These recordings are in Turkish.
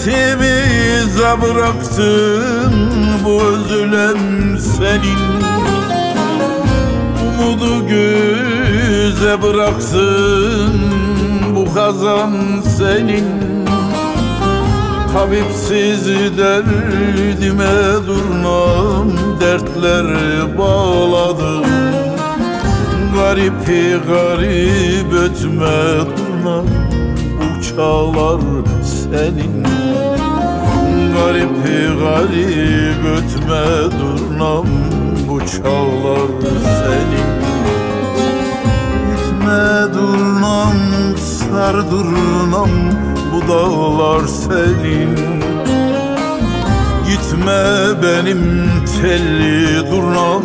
İkimize bıraktın bu özlem senin. Umudu göze bıraktın bu kazan senin. Tabipsiz derdime durnam dertler bağladım Garip garip ötme durnam bu çağlar senin. Garip garip ötme durnam bu çağlar senin. Gitme durnam sar durnam bu dağlar senin. Gitme benim telli durnam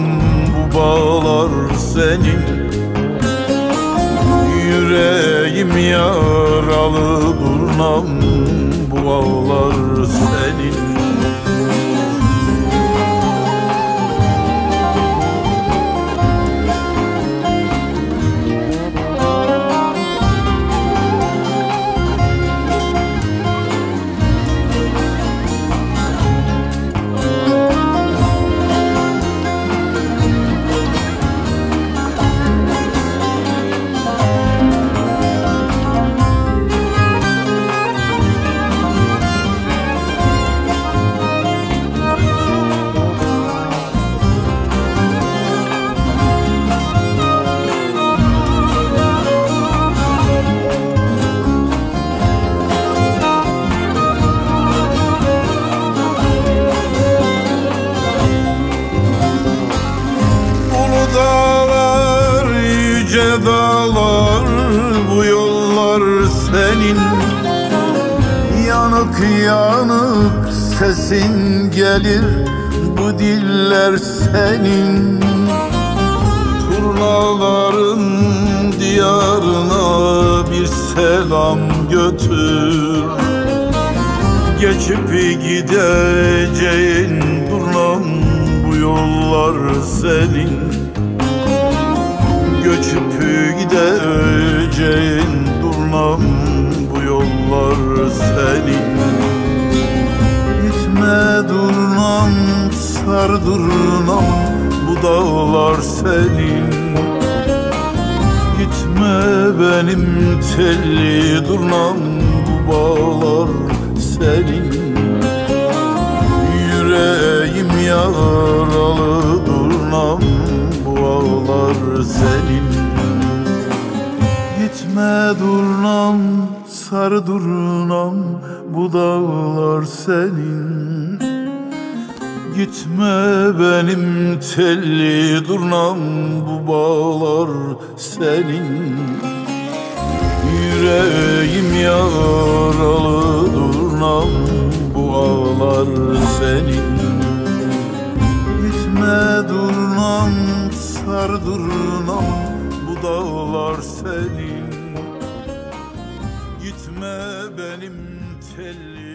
bu bağlar senin Yüreğim yaralı durnam bu ağlar senin yüce dağlar Bu yollar senin. Yanık yanık sesin gelir Bu diller senin. Turnaların diyarına bir selam götür. Geçip gideceğin durnam bu yollar senin Göçüp gideceğin durnam bu yollar senin. Gitme durnam sar durnam bu dağlar senin. Gitme benim telli durnam bu bağlar senin. Yüreğim yaralı sar durnam bu dağlar senin. Gitme benim telli durnam bu bağlar senin. Yüreğim yaralı durnam bu ağlar senin. Gitme durnam sar durnam bu dağlar senin telli durnam